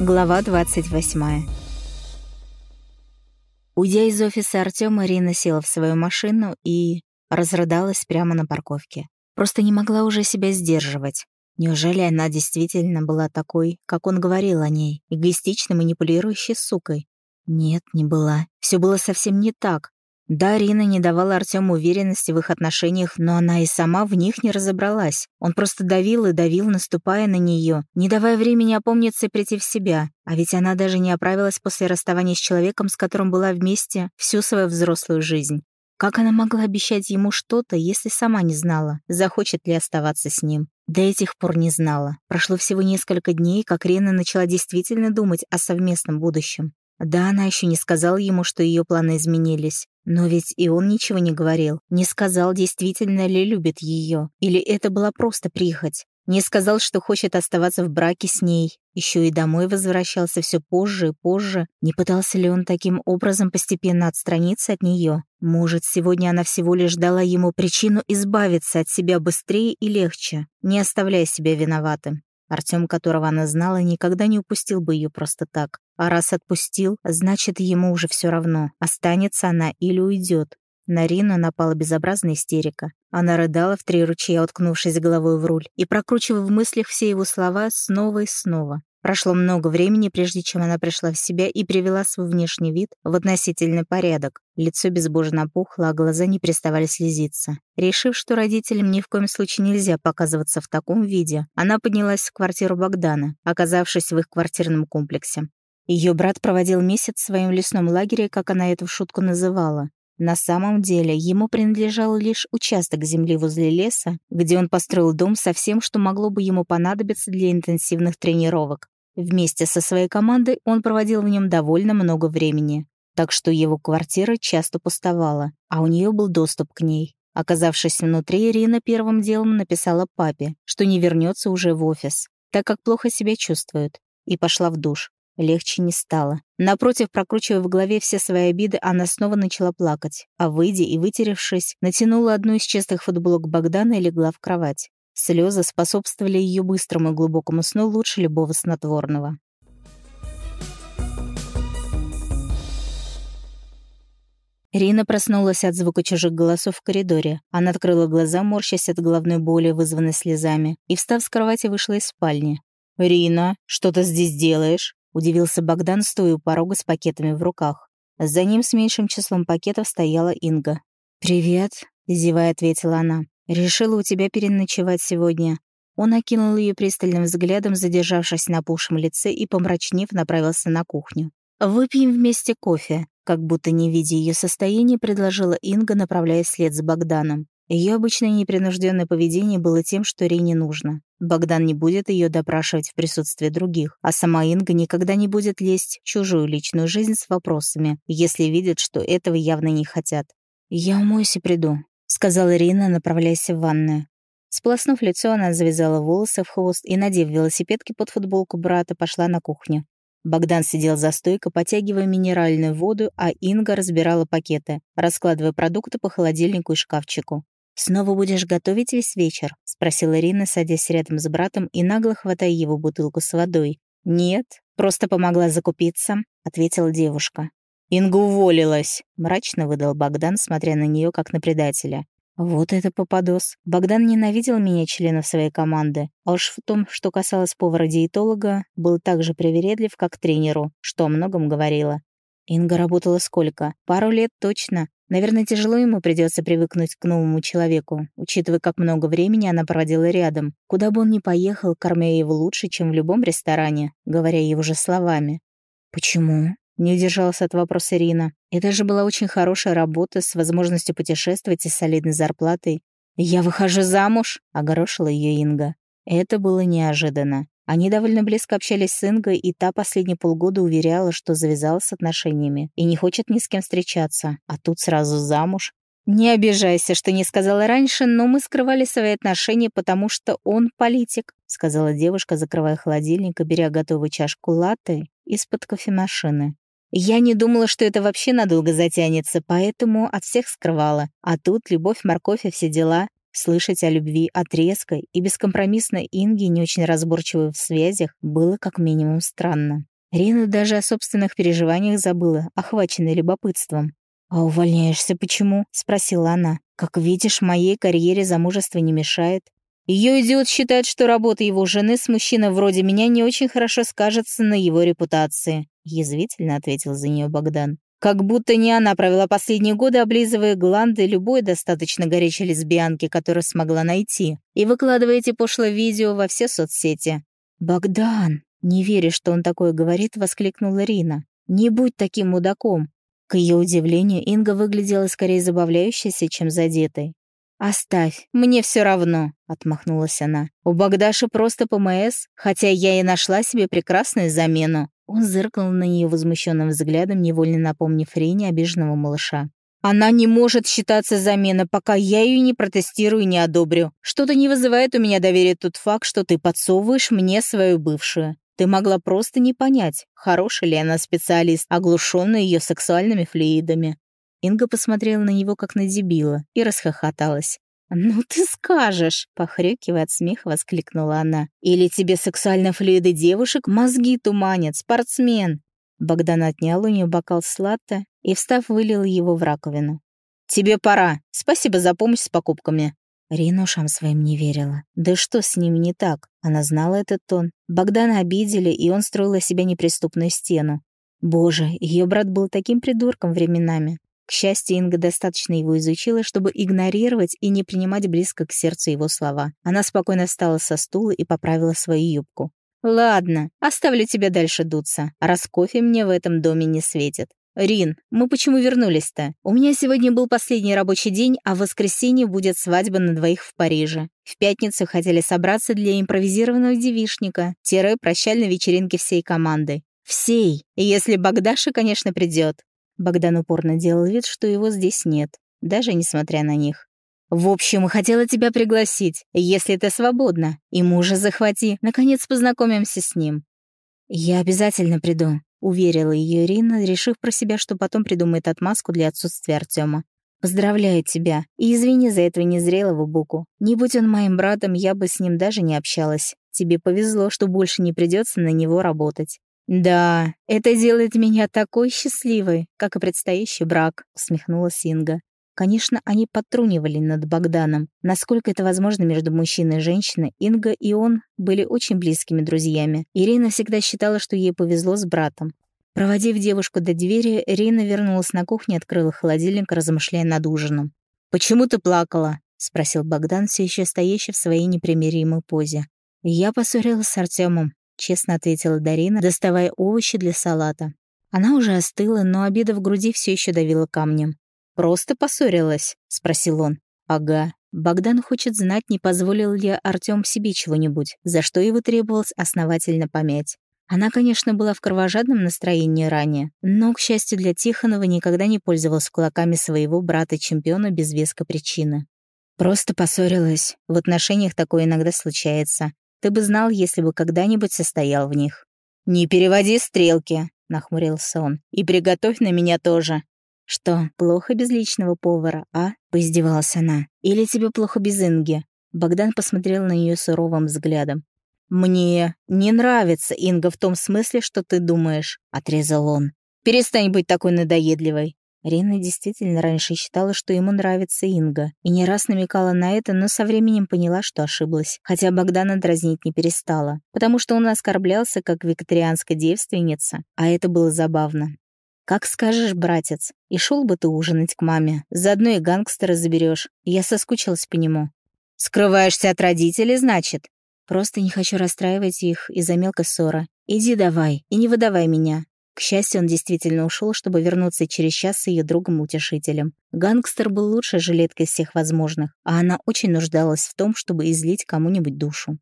Глава 28. Уйдя из офиса Артема, Ирина села в свою машину и разрыдалась прямо на парковке. Просто не могла уже себя сдерживать. Неужели она действительно была такой, как он говорил о ней, эгоистично манипулирующей сукой? Нет, не была. Все было совсем не так. Да, Рина не давала Артему уверенности в их отношениях, но она и сама в них не разобралась. Он просто давил и давил, наступая на нее, не давая времени опомниться и прийти в себя. А ведь она даже не оправилась после расставания с человеком, с которым была вместе всю свою взрослую жизнь. Как она могла обещать ему что-то, если сама не знала, захочет ли оставаться с ним? До этих пор не знала. Прошло всего несколько дней, как Рина начала действительно думать о совместном будущем. Да, она еще не сказала ему, что ее планы изменились. Но ведь и он ничего не говорил. Не сказал, действительно ли любит ее. Или это была просто прихоть. Не сказал, что хочет оставаться в браке с ней. Еще и домой возвращался все позже и позже. Не пытался ли он таким образом постепенно отстраниться от нее? Может, сегодня она всего лишь дала ему причину избавиться от себя быстрее и легче, не оставляя себя виноватым. Артём, которого она знала, никогда не упустил бы ее просто так. А раз отпустил, значит, ему уже все равно, останется она или уйдет. На Рину напала безобразная истерика. Она рыдала в три ручья, уткнувшись головой в руль, и прокручивая в мыслях все его слова снова и снова. Прошло много времени, прежде чем она пришла в себя и привела свой внешний вид в относительный порядок. Лицо безбожно опухло, а глаза не переставали слезиться. Решив, что родителям ни в коем случае нельзя показываться в таком виде, она поднялась в квартиру Богдана, оказавшись в их квартирном комплексе. Ее брат проводил месяц в своем лесном лагере, как она эту шутку называла. На самом деле, ему принадлежал лишь участок земли возле леса, где он построил дом со всем, что могло бы ему понадобиться для интенсивных тренировок. Вместе со своей командой он проводил в нем довольно много времени, так что его квартира часто пустовала, а у нее был доступ к ней. Оказавшись внутри, Ирина первым делом написала папе, что не вернется уже в офис, так как плохо себя чувствует, и пошла в душ. Легче не стало. Напротив, прокручивая в голове все свои обиды, она снова начала плакать, а, выйдя и вытеревшись, натянула одну из чистых футболок Богдана и легла в кровать. Слезы способствовали ее быстрому и глубокому сну лучше любого снотворного. Рина проснулась от звука чужих голосов в коридоре. Она открыла глаза, морщась от головной боли, вызванной слезами, и, встав с кровати, вышла из спальни. «Рина, что ты здесь делаешь?» Удивился Богдан, стоя у порога с пакетами в руках. За ним с меньшим числом пакетов стояла Инга. «Привет», — зевая ответила она. «Решила у тебя переночевать сегодня». Он окинул ее пристальным взглядом, задержавшись на пухшем лице и, помрачнев, направился на кухню. «Выпьем вместе кофе», — как будто не видя ее состояние, предложила Инга, направляясь вслед за Богданом. Ее обычное непринужденное поведение было тем, что Рине нужно. Богдан не будет ее допрашивать в присутствии других, а сама Инга никогда не будет лезть в чужую личную жизнь с вопросами, если видит, что этого явно не хотят. «Я умоюсь и приду», — сказала Ирина, направляясь в ванную. Сполоснув лицо, она завязала волосы в хвост и, надев велосипедки под футболку брата, пошла на кухню. Богдан сидел за стойкой, потягивая минеральную воду, а Инга разбирала пакеты, раскладывая продукты по холодильнику и шкафчику. «Снова будешь готовить весь вечер?» — спросила Ирина, садясь рядом с братом и нагло хватая его бутылку с водой. «Нет, просто помогла закупиться», — ответила девушка. «Инга уволилась», — мрачно выдал Богдан, смотря на нее как на предателя. Вот это попадос. Богдан ненавидел меня, членов своей команды. А уж в том, что касалось повара-диетолога, был так же привередлив, как тренеру, что о многом говорила. Инга работала сколько? Пару лет точно. Наверное, тяжело ему придется привыкнуть к новому человеку, учитывая, как много времени она проводила рядом. Куда бы он ни поехал, кормя его лучше, чем в любом ресторане, говоря его же словами. «Почему?» — не удержалась от вопроса Ирина. «Это же была очень хорошая работа с возможностью путешествовать и солидной зарплатой. «Я выхожу замуж!» — огорошила ее Инга. Это было неожиданно. Они довольно близко общались с Ингой, и та последние полгода уверяла, что завязалась с отношениями и не хочет ни с кем встречаться, а тут сразу замуж. «Не обижайся, что не сказала раньше, но мы скрывали свои отношения, потому что он политик», сказала девушка, закрывая холодильник и беря готовую чашку латте из-под кофемашины. «Я не думала, что это вообще надолго затянется, поэтому от всех скрывала. А тут любовь, морковь и все дела. Слышать о любви от резкой и бескомпромиссной Инги, не очень разборчивой в связях, было как минимум странно. Рина даже о собственных переживаниях забыла, охваченная любопытством. «А увольняешься почему?» — спросила она. «Как видишь, моей карьере замужество не мешает. Ее идиот считает, что работа его жены с мужчиной вроде меня не очень хорошо скажется на его репутации», — язвительно ответил за нее Богдан. Как будто не она провела последние годы, облизывая гланды любой достаточно горячей лесбиянки, которую смогла найти, и выкладывая эти пошлые видео во все соцсети. «Богдан!» Не веря, что он такое говорит, воскликнула Рина. «Не будь таким мудаком!» К ее удивлению, Инга выглядела скорее забавляющейся, чем задетой. «Оставь, мне все равно», — отмахнулась она. «У Богдаши просто ПМС, хотя я и нашла себе прекрасную замену. Он зыркнул на нее возмущенным взглядом, невольно напомнив Рене обиженного малыша. «Она не может считаться заменой, пока я ее не протестирую и не одобрю. Что-то не вызывает у меня доверия тот факт, что ты подсовываешь мне свою бывшую. Ты могла просто не понять, хороший ли она специалист, оглушенный ее сексуальными флюидами». Инга посмотрела на него как на дебила и расхохоталась. «Ну ты скажешь!» — похрюкивая от смеха, воскликнула она. «Или тебе сексуально флюиды девушек мозги туманят, спортсмен!» Богдан отнял у нее бокал с латте и, встав, вылил его в раковину. «Тебе пора. Спасибо за помощь с покупками». Рина ушам своим не верила. Да что с ним не так? Она знала этот тон. Богдана обидели, и он строил из себя неприступную стену. Боже, ее брат был таким придурком временами. К счастью, Инга достаточно его изучила, чтобы игнорировать и не принимать близко к сердцу его слова. Она спокойно встала со стула и поправила свою юбку. «Ладно, оставлю тебя дальше дуться, раз кофе мне в этом доме не светит. «Рин, мы почему вернулись-то? У меня сегодня был последний рабочий день, а в воскресенье будет свадьба на двоих в Париже. В пятницу хотели собраться для импровизированного девишника, тире прощальной вечеринки всей команды. Всей, если Богдаша, конечно, придет. Богдан упорно делал вид, что его здесь нет, даже несмотря на них. «В общем, хотела тебя пригласить, если ты свободна. И мужа захвати, наконец познакомимся с ним». «Я обязательно приду», — уверила ее Ирина, решив про себя, что потом придумает отмазку для отсутствия Артема. «Поздравляю тебя, и извини за этого незрелого Буку. Не будь он моим братом, я бы с ним даже не общалась. Тебе повезло, что больше не придется на него работать». «Да, это делает меня такой счастливой, как и предстоящий брак», — усмехнулась Инга. Конечно, они подтрунивали над Богданом. Насколько это возможно между мужчиной и женщиной, Инга и он были очень близкими друзьями. Ирина всегда считала, что ей повезло с братом. Проводив девушку до двери, Ирина вернулась на кухню и открыла холодильник, размышляя над ужином. «Почему ты плакала?» — спросил Богдан, все еще стоящий в своей непримиримой позе. «Я поссорилась с Артемом честно ответила Дарина, доставая овощи для салата. Она уже остыла, но обида в груди все еще давила камнем. «Просто поссорилась?» — спросил он. «Ага. Богдан хочет знать, не позволил ли Артём себе чего-нибудь, за что его требовалось основательно помять. Она, конечно, была в кровожадном настроении ранее, но, к счастью для Тихонова, никогда не пользовалась кулаками своего брата-чемпиона без веска причины. Просто поссорилась. В отношениях такое иногда случается. Ты бы знал, если бы когда-нибудь состоял в них». «Не переводи стрелки», — нахмурился он. «И приготовь на меня тоже». «Что, плохо без личного повара, а?» — поиздевалась она. «Или тебе плохо без Инги?» Богдан посмотрел на нее суровым взглядом. «Мне не нравится Инга в том смысле, что ты думаешь», — отрезал он. «Перестань быть такой надоедливой. Рина действительно раньше считала, что ему нравится Инга, и не раз намекала на это, но со временем поняла, что ошиблась, хотя Богдана дразнить не перестала, потому что он оскорблялся как вегетарианская девственница, а это было забавно. «Как скажешь, братец, и шел бы ты ужинать к маме, заодно и гангстера заберешь. Я соскучилась по нему». «Скрываешься от родителей, значит?» «Просто не хочу расстраивать их из-за мелкой ссоры. Иди давай, и не выдавай меня. К счастью, он действительно ушел, чтобы вернуться через час с ее другом-утешителем. Гангстер был лучшей жилеткой из всех возможных, а она очень нуждалась в том, чтобы излить кому-нибудь душу.